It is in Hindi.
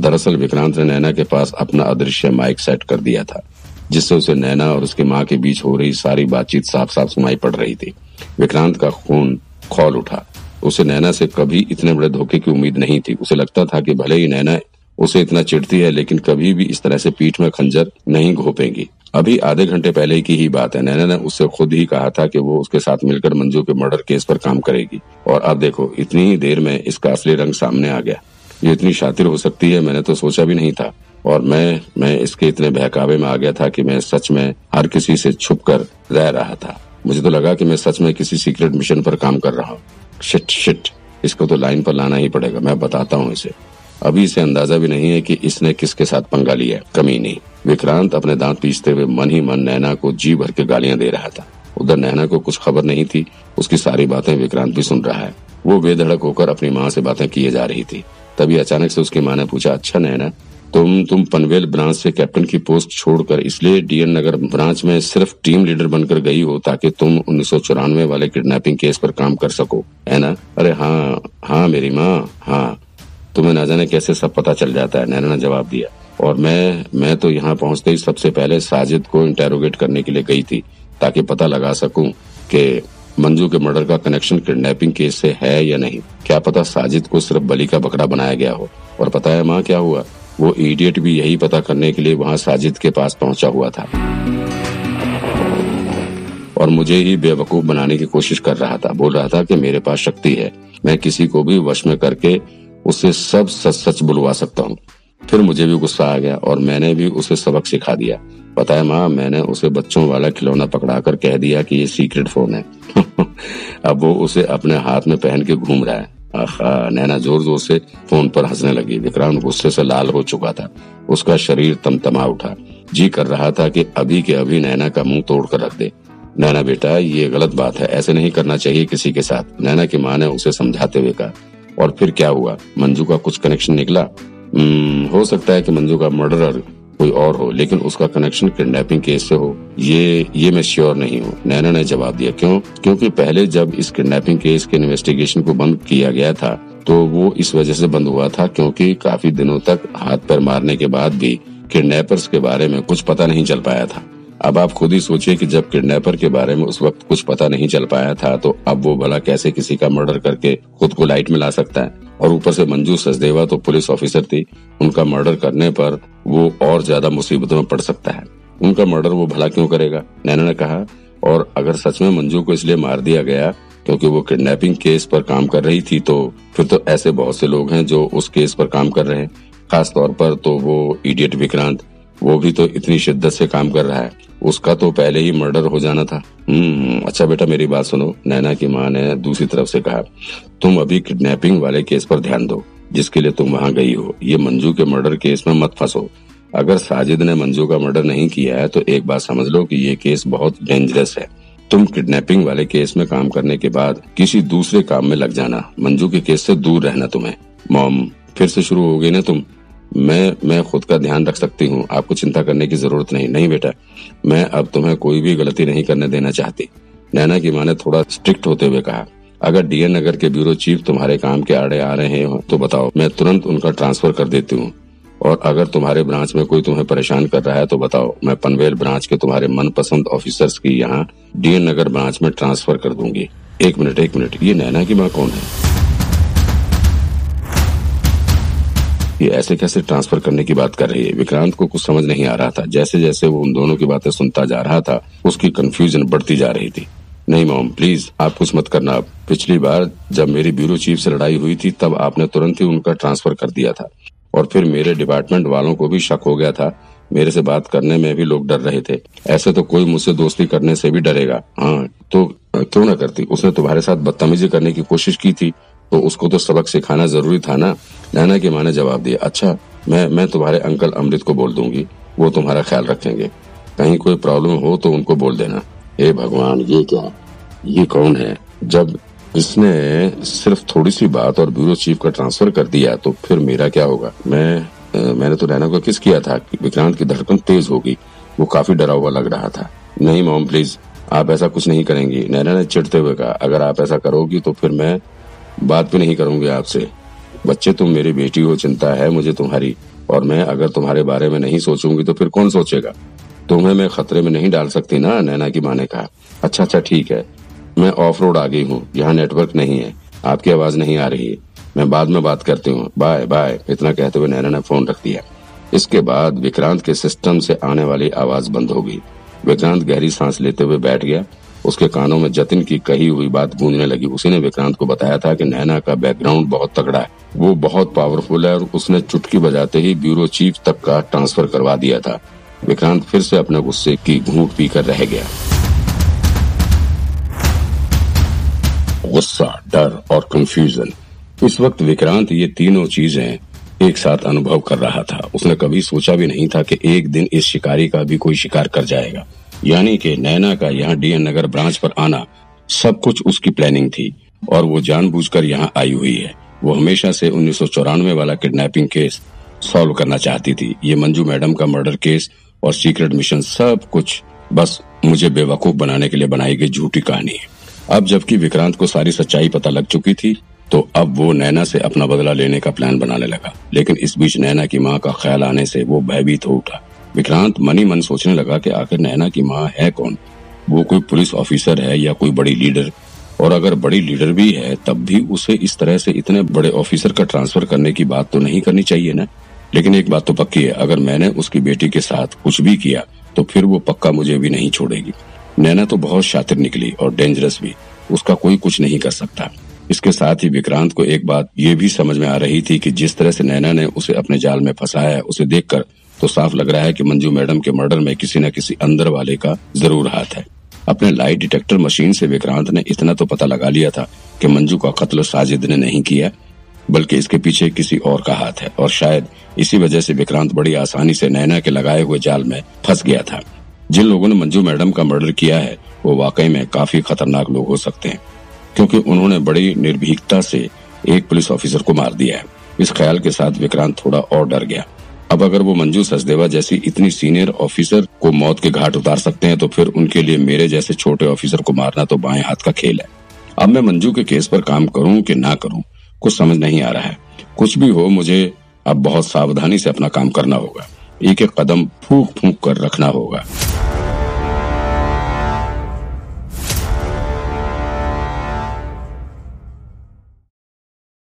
दरअसल विक्रांत ने नैना के पास अपना अदृश्य माइक सेट कर दिया था, जिससे उसे नैना और उसकी माँ के बीच हो रही सारी बातचीत साफ़ साफ़ सुनाई पड़ रही थी। विक्रांत का खून खोल उठा। उसे नैना से कभी इतने बड़े धोखे की उम्मीद नहीं थी। उसे लगता था कि भले ही नैना उसे इतना चिढ़ती है, लेकिन कभी भी इस तरह से पीठ में खंजर नहीं घोपेंगी। अभी आधे घंटे पहले की ही बात है। नैना ने उससे खुद ही कहा था कि वो उसके साथ मिलकर मंजू के मर्डर केस पर काम करेगी। और अब देखो, इतनी ही देर में इसका असली रंग सामने आ गया। ये इतनी शातिर हो सकती है, मैंने तो सोचा भी नहीं था। और मैं मैं इसके इतने बहकावे में आ गया था कि मैं सच में हर किसी से छुप कर रह रहा था। मुझे तो लगा कि मैं सच में किसी सीक्रेट मिशन पर काम कर रहा हूँ। शिट शिट इसको तो लाइन पर लाना ही पड़ेगा, मैं बताता हूँ इसे। अभी इसे अंदाज़ा भी नहीं है कि इसने किसके साथ पंगा लिया कमी नहीं। विक्रांत अपने दांत पीसते हुए मन ही मन नैना को जी भर के गालियाँ दे रहा था। उधर नैना को कुछ खबर नहीं थी, उसकी सारी बातें विक्रांत भी सुन रहा है। वो बेधड़क होकर अपनी माँ से बातें किए जा रही थी। तभी अचानक से उसकी माँ ने पूछा अच्छा नैना, तुम तुम पनवेल ब्रांच से कैप्टन की पोस्ट छोड़कर, इसलिए डीएन नगर ब्रांच में सिर्फ़ टीम लीडर बनकर गई हो ताकि तुम उन्नीस वाले किडनैपिंग केस पर काम कर सको? है ना अरे हाँ हाँ मेरी माँ हाँ। तुम्हें न जाने कैसे सब पता चल जाता है, नैना ने जवाब दिया। और मैं मैं तो यहाँ पहुँचते ही सबसे पहले साजिद को इंटेरोगेट करने के लिए गई थी, ताकि पता लगा सकूँ कि मंजू के मर्डर का कनेक्शन किडनैपिंग केस से है या नहीं? क्या पता साजिद को सिर्फ़ बली का बकरा बनाया गया हो? और पता है माँ क्या हुआ? वो इडियट भी यही पता करने के लिए वहाँ साजिद के पास पहुँचा हुआ था। और मुझे ही बेवकूफ़ बनाने की कोशिश कर रहा था। बोल रहा था कि मेरे पास शक्ति है। मैं किसी को भी वश में करके उसे सब सच सच बुलवा सकता हूँ। फिर मुझे भी गुस्सा आ गया और मैंने भी उसे सबक सिखा दिया। पता है माँ, मैंने उसे बच्चों वाला खिलौना पकड़ा कर कह दिया कि ये सीक्रेट फ़ोन है। अब वो उसे अपने हाथ में पहन के घूम रहा है। आखा नैना ज़ोर ज़ोर से फ़ोन पर हंसने लगी। विक्रांत गुस्से से लाल हो चुका था। उसका शरीर तमतमा उठा। जी कर रहा था कि अभी के अभी नैना का मुँह तोड़ कर रख दे। नैना बेटा, ये गलत बात है। ऐसे नहीं करना चाहिए किसी के साथ। नैना की माँ ने उसे समझाते हुए कहा। और फिर क्या हुआ? मंजू का कुछ कनेक्शन निकला? हो सकता है कि मंजू का मर्डरर कोई और हो, लेकिन उसका कनेक्शन किडनैपिंग केस से हो। ये ये मैं श्योर नहीं हूँ। नैना ने जवाब दिया, क्यों? क्योंकि पहले जब इस किडनैपिंग केस के इन्वेस्टिगेशन को बंद किया गया था तो वो इस वजह से बंद हुआ था क्योंकि काफ़ी दिनों तक हाथ पैर मारने के बाद भी किडनैपर्स के बारे में कुछ पता नहीं चल पाया था। अब आप खुद ही सोचिए कि जब किडनैपर के बारे में उस वक्त कुछ पता नहीं चल पाया था तो अब वो भला कैसे किसी का मर्डर करके खुद को लाइट में ला सकता है? और ऊपर से मंजू सचदेवा तो पुलिस ऑफिसर थी, उनका मर्डर करने पर वो और ज़्यादा मुसीबतों में पड़ सकता है। उनका मर्डर वो भला क्यों करेगा? नैना ने कहा, और अगर सच में मंजू को इसलिए मार दिया गया क्योंकि वो किडनैपिंग केस पर काम कर रही थी तो फिर तो ऐसे बहुत से लोग हैं जो उस केस पर काम कर रहे हैं। खास तौर पर तो वो इडियट विक्रांत वो भी तो इतनी शिद्दत से काम कर रहा है। उसका तो पहले ही मर्डर हो जाना था। हम्म अच्छा बेटा मेरी बात सुनो। नैना की माँ ने दूसरी तरफ़ से कहा, तुम अभी किडनैपिंग वाले केस पर ध्यान दो, जिसके लिए तुम वहाँ गई हो। ये मंजू के मर्डर केस में मत फंसो। अगर साजिद ने मंजू का मर्डर नहीं किया है तो एक बात समझ लो कि ये केस बहुत डेंजरस है। तुम किडनैपिंग वाले केस में काम करने के बाद किसी दूसरे काम में लग जाना। मंजू के केस से दूर रहना तुम्हें। मॉम, फिर से शुरू हो गई ना तुम? मैं मैं खुद का ध्यान रख सकती हूँ। आपको चिंता करने की ज़रूरत नहीं। नहीं बेटा, मैं अब तुम्हें कोई भी गलती नहीं करने देना चाहती। नैना की माँ ने थोड़ा स्ट्रिक्ट होते हुए कहा, अगर डीएन नगर के ब्यूरो चीफ तुम्हारे काम के आड़े आ रहे हो तो बताओ, मैं तुरंत उनका ट्रांसफ़र कर देती हूँ। और अगर तुम्हारे ब्रांच में कोई तुम्हें परेशान कर रहा है तो बताओ, मैं पनवेल ब्रांच के तुम्हारे मनपसंद ऑफिसर्स की यहाँ डीएन नगर ब्रांच में ट्रांसफ़र कर दूँगी। एक मिनट एक मिनट, ये नैना की माँ कौन है? ये ऐसे कैसे ट्रांसफ़र करने की बात कर रही है। विक्रांत को कुछ समझ नहीं आ रहा था। जैसे जैसे वो उन दोनों की बातें सुनता जा रहा था, उसकी कंफ्यूजन बढ़ती जा रही थी। नहीं, मोम प्लीज़ आप कुछ मत करना। अब पिछली बार जब मेरी ब्यूरो चीफ से लड़ाई हुई थी, तब आपने तुरंत ही उनका ट्रांसफ़र कर दिया था। और फिर मेरे डिपार्टमेंट वालों को भी शक हो गया था। मेरे से बात करने में भी लोग डर रहे थे। ऐसे तो कोई मुझसे दोस्ती करने से भी डरेगा। हाँ तो क्यों ना करती? उसने तुम्हारे साथ बदतमीजी करने की कोशिश की थी। तो उसको तो सबक सिखाना ज़रूरी था ना। नैना की माँ ने जवाब दिया अच्छा मैं मैं तुम्हारे अंकल अमृत को बोल दूँगी वो तुम्हारा ख्याल रखेंगे। कहीं कोई प्रॉब्लम हो तो उनको बोल देना। हे भगवान ये क्या? ये कौन है? जब इसने सिर्फ़ थोड़ी सी बात और ब्यूरो चीफ का ट्रांसफ़र कर दिया तो फिर मेरा क्या होगा? मैं आ, मैंने तो नैना को किस किया था कि विक्रांत की धड़कन तेज होगी। वो काफ़ी डरा हुआ लग रहा था। नहीं मोम प्लीज़ आप ऐसा कुछ नहीं करेंगी। नैना ने चिढ़ते हुए कहा अगर आप ऐसा करोगी तो फिर मैं बात भी नहीं करूँगी आपसे। बच्चे तुम मेरी बेटी हो, चिंता है मुझे तुम्हारी। और मैं अगर तुम्हारे बारे में नहीं सोचूँगी तो फिर कौन सोचेगा? तुम्हें मैं खतरे में नहीं डाल सकती ना, नैना की माँ ने कहा। अच्छा अच्छा ठीक है। मैं ऑफ़ रोड आ गई हूँ, यहाँ नेटवर्क नहीं है। आपकी आवाज़ नहीं आ रही है। मैं बाद में बात करती हूँ। Bye bye. इतना कहते हुए नैना ने फ़ोन रख दिया। इसके बाद विक्रांत के सिस्टम से आने वाली आवाज़ बंद हो गई। विक्रांत गहरी सांस लेते हुए बैठ गया। उसके कानों में जतिन की कही हुई बात गूंजने लगी। उसी ने विक्रांत को बताया था कि नैना का बैकग्राउंड बहुत तगड़ा है। वो बहुत पावरफुल है और उसने चुटकी बजाते ही ब्यूरो चीफ तक का ट्रांसफ़र करवा दिया था। विक्रांत फिर से अपने गुस्से की घूट पीकर रह गया। गुस्सा, डर और कंफ्यूजन इस वक्त विक्रांत ये तीनों चीज़ें एक साथ अनुभव कर रहा था। उसने कभी सोचा भी नहीं था कि एक दिन इस शिकारी का भी कोई शिकार कर जाएगा। यानी कि नैना का यहाँ डीएन नगर ब्रांच पर आना सब कुछ उसकी प्लानिंग थी और वो जानबूझकर यहाँ आई हुई है। वो हमेशा से उन्नीस सौ चौरानवे वाला किडनैपिंग केस सॉल्व करना चाहती थी। ये मंजू मैडम का मर्डर केस और सीक्रेट मिशन सब कुछ बस मुझे बेवकूफ़ बनाने के लिए बनाई गई झूठी कहानी है। अब जबकि विक्रांत को सारी सच्चाई पता लग चुकी थी तो अब वो नैना से अपना बदला लेने का प्लान बनाने लगा। लेकिन इस बीच नैना की माँ का ख्याल आने से वो भयभीत हो उठा। विक्रांत मनी मन सोचने लगा कि आखिर नैना की माँ है कौन? वो कोई पुलिस ऑफिसर है या कोई बड़ी लीडर? और अगर बड़ी लीडर भी है, तब भी उसे इस तरह से इतने बड़े ऑफिसर का ट्रांसफ़र करने की बात तो नहीं करनी चाहिए ना? लेकिन एक बात तो पक्की है, अगर मैंने उसकी बेटी के साथ कुछ भी किया तो फिर वो पक्का मुझे भी नहीं छोड़ेगी। नैना तो बहुत शातिर निकली और डेंजरस भी, उसका कोई कुछ नहीं कर सकता। इसके साथ ही विक्रांत को एक बात ये भी समझ में आ रही थी कि जिस तरह से नैना ने उसे अपने जाल में फंसाया, उसे देखकर तो साफ़ लग रहा है कि मंजू मैडम के मर्डर में किसी न किसी अंदर वाले का ज़रूर हाथ है। अपने लाइट डिटेक्टर मशीन से विक्रांत ने इतना तो पता लगा लिया था कि मंजू का कत्ल साजिद ने नहीं किया, बल्कि इसके पीछे किसी और का हाथ है, और शायद इसी वजह से विक्रांत बड़ी आसानी से नैना के लगाए हुए जाल में फंस गया था। जिन लोगों ने मंजू मैडम का मर्डर किया है, वो वाकई में काफ़ी खतरनाक लोग हो सकते हैं, क्योंकि उन्होंने बड़ी निर्भीकता से एक पुलिस ऑफिसर को मार दिया है। इस ख्याल के साथ विक्रांत थोड़ा और डर गया। अब अगर वो मंजू सचदेवा जैसी इतनी सीनियर ऑफिसर को मौत के घाट उतार सकते हैं तो फिर उनके लिए मेरे जैसे छोटे ऑफिसर को मारना तो बाएँ हाथ का खेल है। अब मैं मंजू के केस पर काम करूँ कि ना करूँ, कुछ समझ नहीं आ रहा है। कुछ भी हो, मुझे अब बहुत सावधानी से अपना काम करना होगा। एक एक कदम फूक फूक कर रखना होगा।